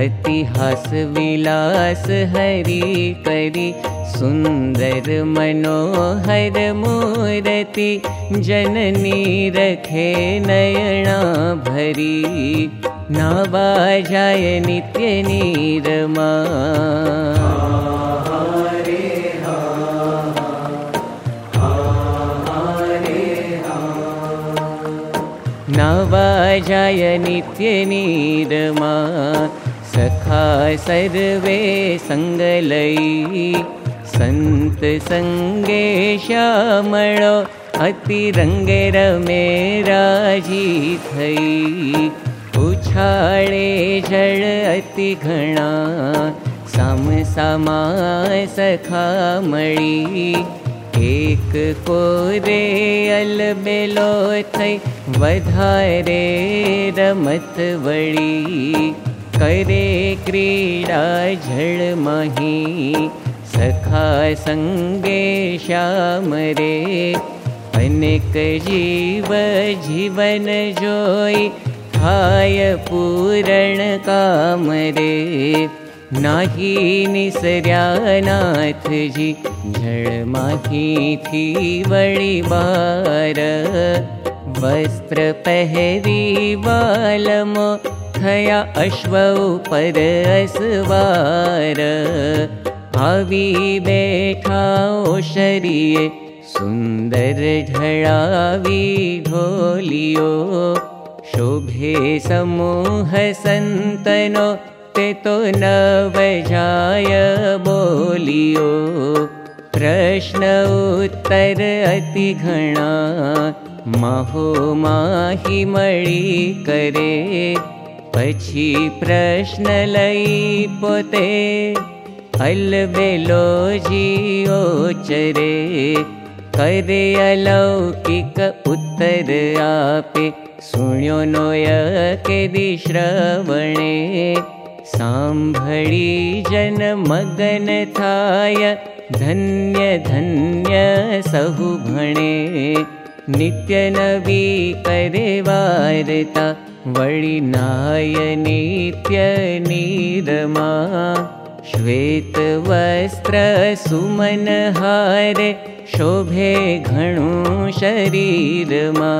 अतिहास विलास हरि करी सुन्दर मनोहर मूर्ति जननी रखे नयना भरी नाबाजाय नित्य नीरमा। नवाजाय नित्य नीरमा सखा सर्वे सङ्गलयी सन्त सङ्गे श्यामणो अतिरङ्गे रमे राजी थई उछाळे जळ अति घणा साम सामा सखा मळी एक कोरे अलबेलो थई वधारे रमत वळी करे क्रीडा झळमही सखा संगे श्याम रे। अनेक जीव जोई थाय पूरण काम रे। नाही निसर्या नाथजी झळमाही थी वळी बार। वस्त्र पहरी बालमो थया अश्व पर असवार आवी बैठा शरीये सुन्दर ढळावी ढोलियो। शोभे समूह सन्तनो ते तो नवजाय बोलियो। प्रश्न उत्तर अति घणा माहो माही मळी करे पछी प्रश्न लई पोते अलबेलो जियो चरे करे अलौकिक उत्तर आपे सुण्यो नोय के दिश्रवणे साम्भळी जन मगन थाय धन्य धन्य सहु भणे नित्य नवी करे वार्ता वळिनाय न्यीमा शोभे घणु शरीरमा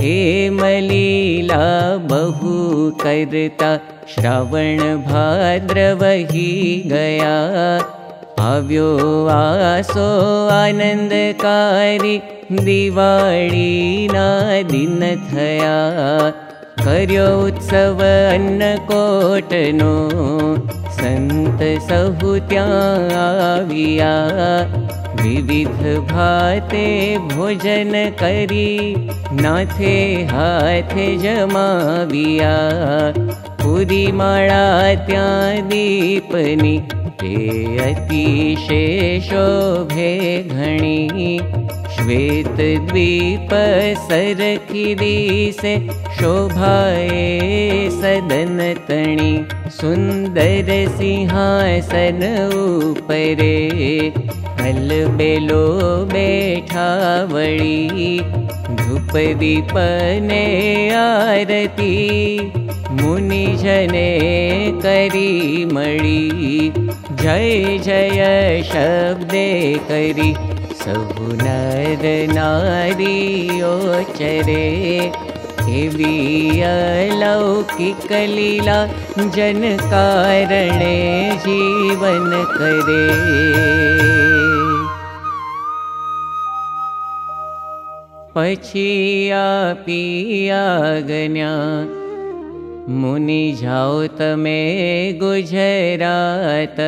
हे मलिला बहु कर्ता श्रावण भाद्र वहि गया सो आनन्दकारी दिवालीना दिनथया ट सहु त्याविया विविध भाते भोजन करी नाथे हाथे जमाविया। पुरी माळा त्या दीपनी ते अतिशे शोभे घणी। दिसे शोभाये सदन तणि सुन्दर सिंहासन उपरे अलबेलो बेठावळी धूप दीपने आरती मुनिजने करी मळी जय जय शब्दे करी नर नारियो चरे एवी अलौकिक लीला जन कारणे जीवन करे। पछिया पिया गन्या मुनि जाओ तमे गुजरात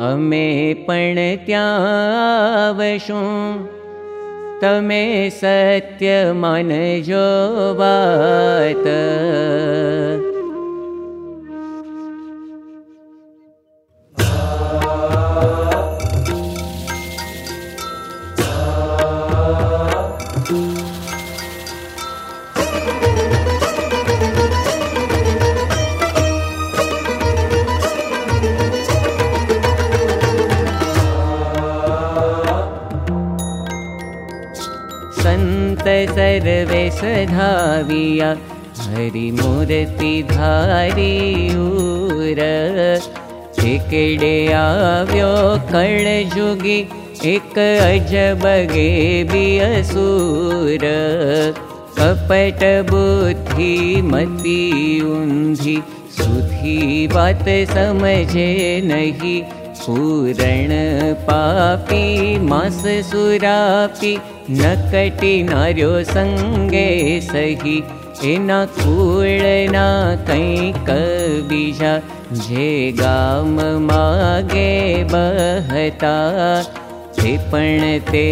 अमे पण त्यावशुं। तमे सत्य मानजो बात सधाविया हरि मूर्ति आव्यो कर्ण जुगी एक भी असुर कपट ऊंधी सुधी बात समझे नहीं। पूरण पापी मास सुरापी नकटी नार्यो संगे सही एना कूळना कैक बीजा जे ते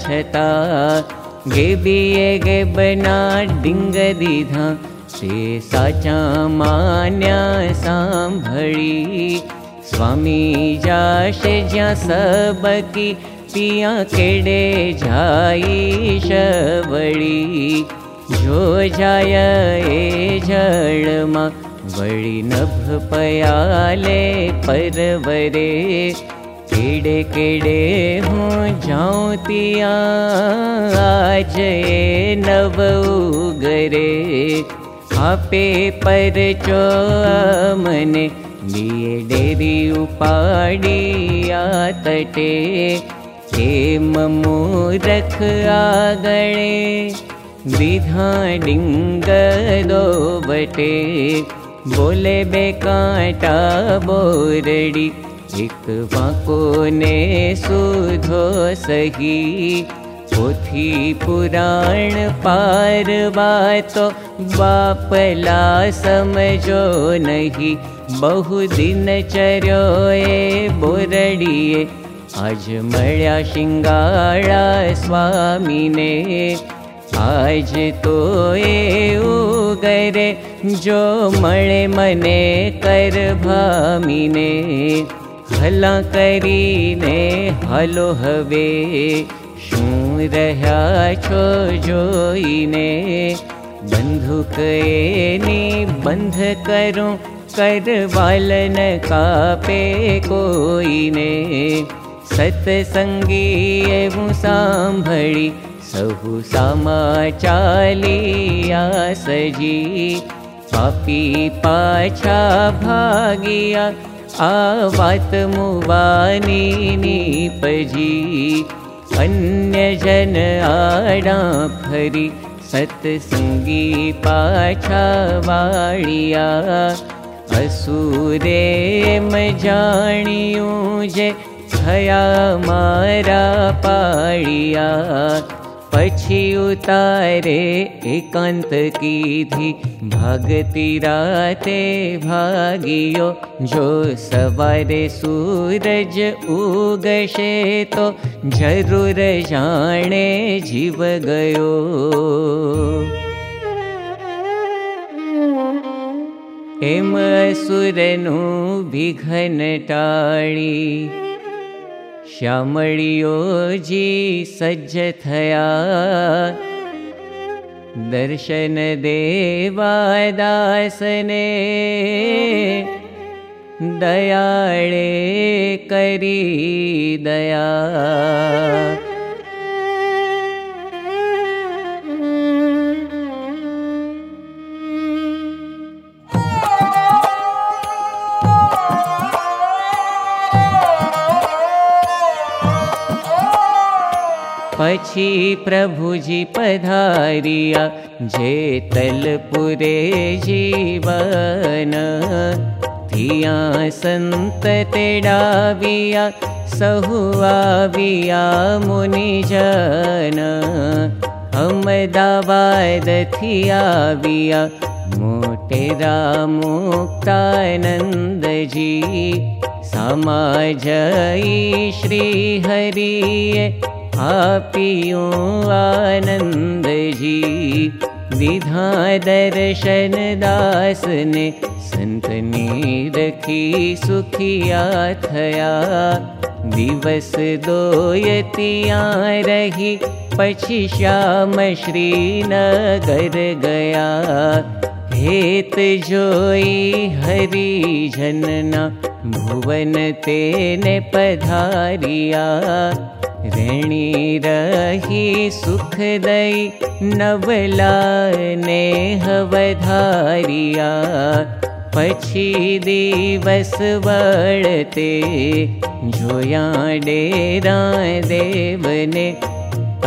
छता गेबीए गेबना डिंग दीधा से मान्या सांभळी स्वामी जाशे ज्या सबकी पिया जो नभ पयाले परवरे। केडे केडे हूँ जाऊँ तिया आज नव उगरे। आपे पर चो मने लिए डेरी उपाड़ी आतटे के मूरख आगणे विधा डिंग दो बटे बोले बेकाटा बोरड़ी ने सुधो सही पोथी पुराण पारवा समझो नहीं बहु दिन चर्यो ए बोरड़िए आज मळ्या शिंगाड़ा स्वामी ने आज तो ए उगरे जो मळे मने कर भामी ने हला करीने हलो हवे રહ્યા છો જોઈને બંધુક એની બંધ કરું वल न कापे कोने सत्सङ्गीय मू साम्भरि सहु समाचालिया सजी पापी पाछा भागिया आवात मुवानी पजी अन्य जन आडा भरी सत्सङ्गी पाछा वा असुरे मजाणियो जे थया मारा पाळिया पछी उतारे एकांत कीधी भागती राते भागियो। जो सवारे सूरज उगशे तो जरूर जाने जीव गयो। एम विघन टाळी। श्यामळियो जी सज्ज थया। दर्शन देवा दासने। दयाळे करी दया पछी प्रभुजी पधारिया जे तलपुरे जीवन। धिया संत तेडाविया सहुआविया मुनिजन। अहमदाबाद थियाविया मोटेरा मुक्तानंद जी समाजई आपियो आनंद जी विधा दर्शन दास ने संतनी रखी सुखिया थया दिवस दोयतिया रही पछी श्याम श्री नगर गया। हेत जोई हरि जनना भुवन तेने पधारिया रही सुख दई नवला ने हवधारिया। पछी दिवस जोया डेरा देवने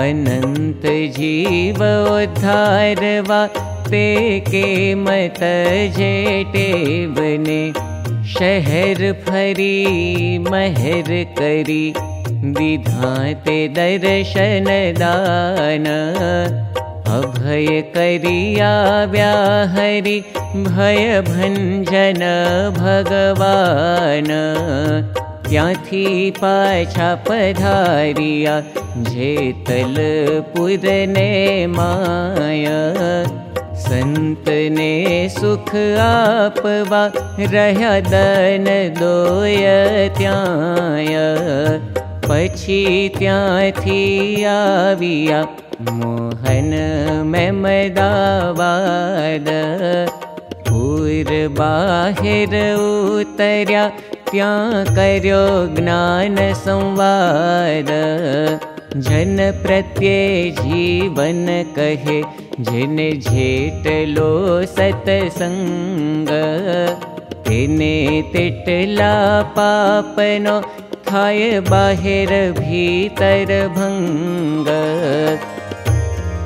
अनंत जीव उद्धारवा ते के मत जेटे बने शहर फरी महर करी विधाते दर्शन दान अभय कर्या हरि भय भञ्जन भगवा क्याधारिया जेतलपुर ने माय। सन्तने सुख आपवा रहदन दोय त्याय। પછી ત્યાંથી આવ્યા મોહન મેમદાવાદ પૂર બાહેર ઉતર્યા ત્યાં કર્યો જ્ઞાન સંવાદ જન પ્રત્યે જીવન કહે જેને જેટલો સતસંગ તેને તેટલા પાપનો થાય બાહેર ભીતર ભંગ.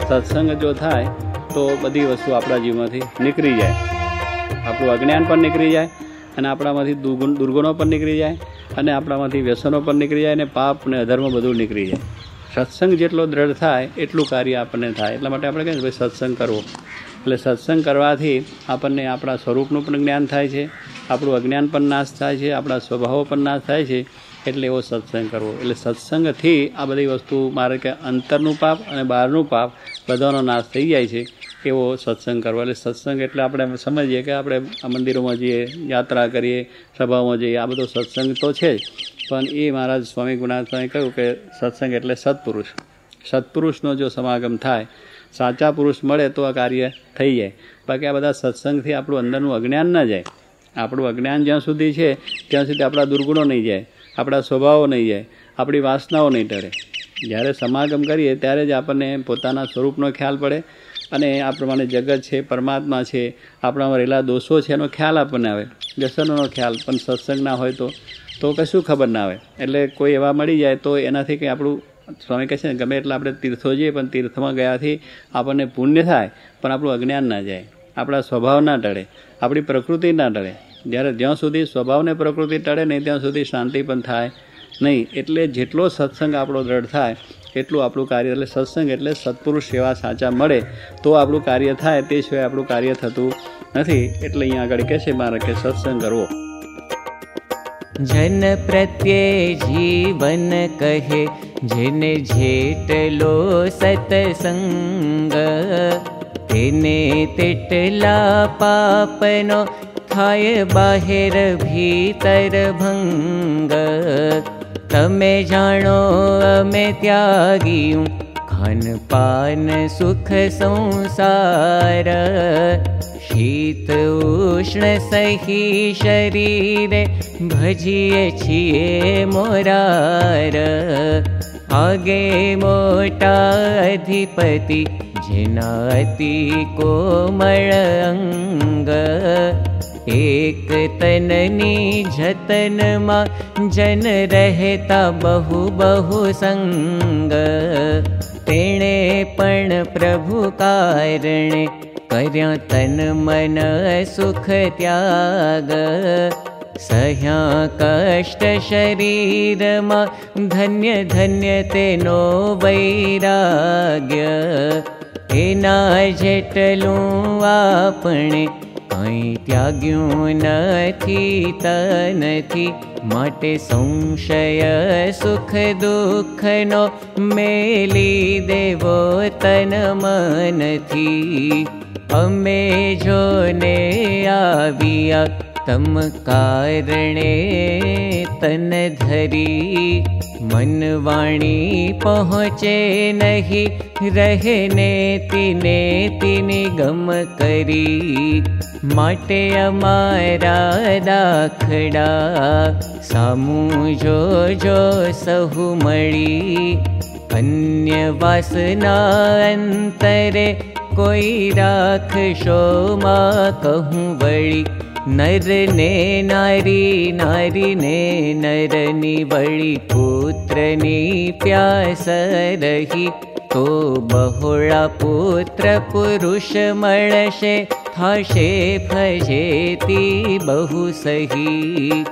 સત્સંગ જો થાય તો બધી વસ્તુ આપણા જીવનમાંથી નીકળી જાય. આપણું અજ્ઞાન પણ નીકળી જાય અને આપણામાંથી દુર્ગુણો પણ નીકળી જાય અને આપણામાંથી વ્યસનો પણ નીકળી જાય અને પાપ અને અધર્મ બધું નીકળી જાય. સત્સંગ જેટલો દ્રઢ થાય, એટલું કાર્ય આપણને થાય. એટલા માટે આપણે કહીએ ભાઈ સત્સંગ કરવો. એટલે સત્સંગ કરવાથી આપણને આપણા સ્વરૂપનું પણ જ્ઞાન થાય છે, આપણું અજ્ઞાન પણ નાશ થાય છે, આપણા સ્વભાવો પણ નાશ થાય છે એટલે એવો સત્સંગ કરવો. એટલે સત્સંગથી આ બધી વસ્તુ મારે કે અંતરનું પાપ અને બહારનું પાપ બધાનો નાશ થઈ જાય છે એવો સત્સંગ કરવો. એટલે સત્સંગ એટલે આપણે સમજીએ કે આપણે મંદિરોમાં જઈએ, યાત્રા કરીએ, સભાઓમાં જઈએ, આ બધો સત્સંગ તો છે જ. પણ એ મહારાજ સ્વામી ગુણાથ સ્વામી કહ્યું કે સત્સંગ એટલે સત્પુરુષ. સત્પુરુષનો જો સમાગમ થાય, સાચા પુરુષ મળે તો આ કાર્ય થઈ જાય. બાકી આ બધા સત્સંગથી આપણું અંદરનું અજ્ઞાન ન જાય. આપણું અજ્ઞાન જ્યાં સુધી છે, ત્યાં સુધી આપણા દુર્ગુણો નહીં જાય. આપણા સ્વભાવો નહીં જાય, આપણી વાસનાઓ નહીં ટળે. જ્યારે સમાગમ કરીએ ત્યારે જ આપણને પોતાના સ્વરૂપનો ખ્યાલ પડે અને આ પ્રમાણે જગત છે, પરમાત્મા છે, આપણામાં રહેલા દોષો છે, એનો ખ્યાલ આપણને આવે. વ્યસનોનો ખ્યાલ, પણ સત્સંગ ના હોય તો તો કશું ખબર ના આવે. એટલે કોઈ એવા મળી જાય તો એનાથી કંઈ આપણું, સ્વામી કહે છે ને, ગમે એટલે આપણે તીર્થો જઈએ, પણ તીર્થમાં ગયાથી આપણને પુણ્ય થાય, પણ આપણું અજ્ઞાન ના જાય. આપણા સ્વભાવ ના ટળે, આપણી પ્રકૃતિ ના ટળે. જ્યારે જ્યાં સુધી સ્વભાવને પ્રકૃતિ ટળે નહીં, ત્યાં સુધી શાંતિ પણ થાય નહીં. એટલે જેટલો સત્સંગ આપણો દ્રઢ થાય, એટલું આપણું કાર્ય, એટલે સત્સંગ એટલે સત્પુરુષ સેવા સાચા મળે. તો આપણું કાર્ય થાય, તે સિવાય આપણું કાર્ય થતું નથી. એટલે અહીંયા આગળ કહે છે મારે કે સત્સંગ કરવો. જન પ્રત્યે જીવન કહે, જેને જેટલો સત્સંગ, તેને તેટલા પાપનો થાય બાહેર ભીતર ભંગ તમે જાણો અમે ત્યાગીયું ખાનપાન સુખ સંસાર શીત ઉષ્ણ સહી શરીરે ભજીએ છીએ મોરાર આગે મોટા અધિપતિ જેના અતિ કોમળ एक तननी जतनमा जन रहता बहु बहु संग। तेणे पण प्रभु कारणे कर्या तन मन सुख त्याग। सह्या कष्ट शरीरमा धन्य धन्य तेनो वैराग्य। एना जेटलूं आपणे કંઈ ત્યાગ્યું નથી તનથી માટે સંશય સુખ દુઃખનો મેલી દેવો તન મનથી અમે જોને આવ્યા તમ કારણે તન ધરી મન વાણી પહોંચે નહીં રહે ને તીને તીની ગમ કરી माटे अमारा दाखड़ा सामू जो जो सहु मड़ी अन्य वासना अंतरे कोई राख शो मा कहूँ बड़ी नर ने नारी नारी ने नरनी बड़ी पुत्रनी प्यास रही तो बहुड़ा पुत्र पुरुष मळशे थाशे फजेती बहु सही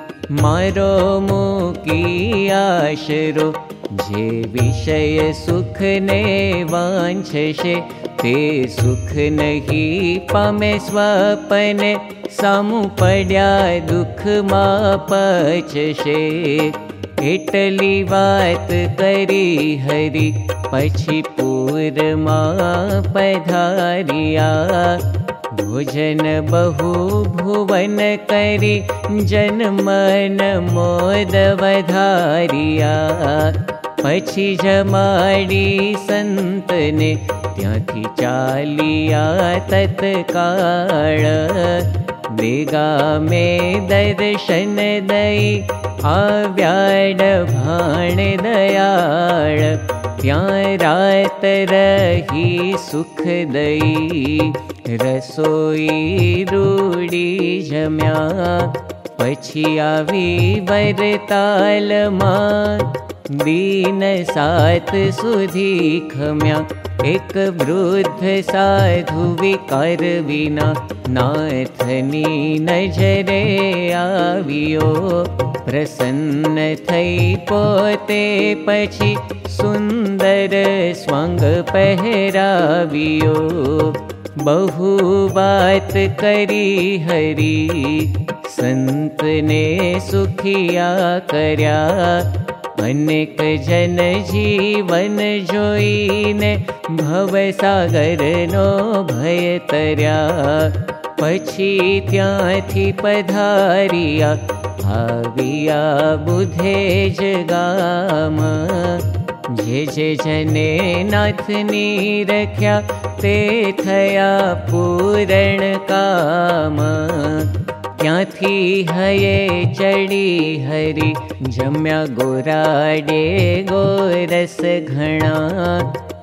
मारो मुकी आशरो जे विषय सुख ने वांछे ते सुख नहीं पामे स्वपने सामु पड्या दुख मा पचशे एटली वात करी हरी पछी पूर मा पधारिया भुजन बहु भुवन करि जनमोदारिया पशी जमा सन्त्यात्काळ दे गामे दर्शन दयि आव्याड भाण दयाळ। ત્યાં રાત રહી સુખ દઈ રસોઈ રૂડી જમ્યા પછી આવી વરતાલમાં દીન સાત સુધી ખમ્યા एक वृद्ध साधु विकार विना नाथनी नजरे आवियो प्रसन्न थई पोते पछी पहरावियो। बहु करी हरी ने जन जीवन जोईने भवसागरनो भय तर्या। पधारिया आविया बुधे जगाम जे जे जने नाथनी रख्या ते थया पूरण काम। क्याथी हये चढ़ी हरी जम्या गोराडे गोरस घणा।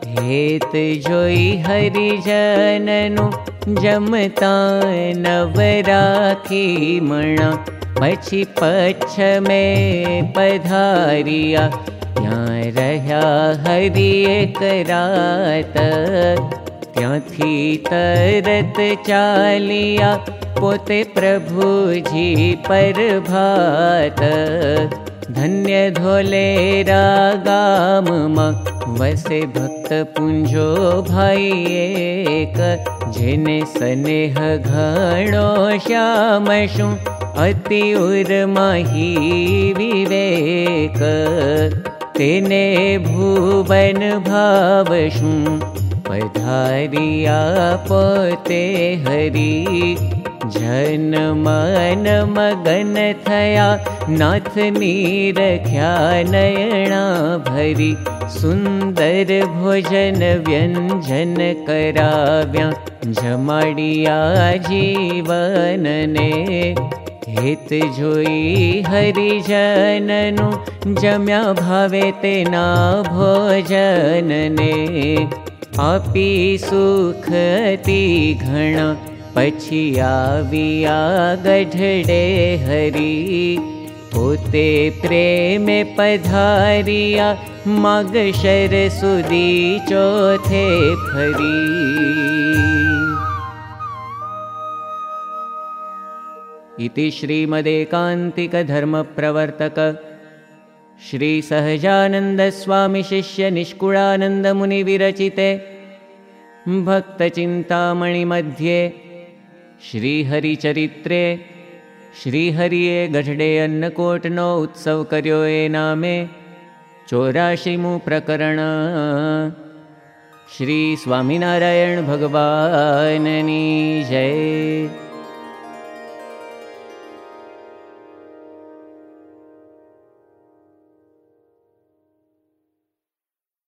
हेत जोई हरि जननु जमता पछ में पधारिया ત્યાં રહ્યા હરિ એક રાત ત્યાંથી તરત ચાલિયા पोते प्रभुजी भात धन्य धोले रागाम वसे भक्त पुंजो भाई एक जेने स्नेह घणो श्याम शु अति उर माही विवेक भुवन भाव शु पधारिया पोते हरी। जन मन मगन थया नाथ रख्या नयणा भरी। सुंदर भोजन व्यंजन कराव्या जमाडिया जीवन ने हेत जोई हरिजननु जम्या भावे तेना भोजन ने आपी सुखती घणा पछी आविया गढ़डे हरी। पोते प्रेम पधारिया मगशर सुदी इति श्रीमदेकान्तिकधर्मप्रवर्तक। श्रीसहजानन्दस्वामिशिष्यनिष्कुळानन्दमुनिविरचिते भक्तचिन्तामणिमध्ये श्रीहरिचरित्रे श्रीहरिये गढडे अन्नकोटनो उत्सव कर्यो ए नामे चौराशिमु प्रकरण श्री स्वामिनारायण भगवाननी जय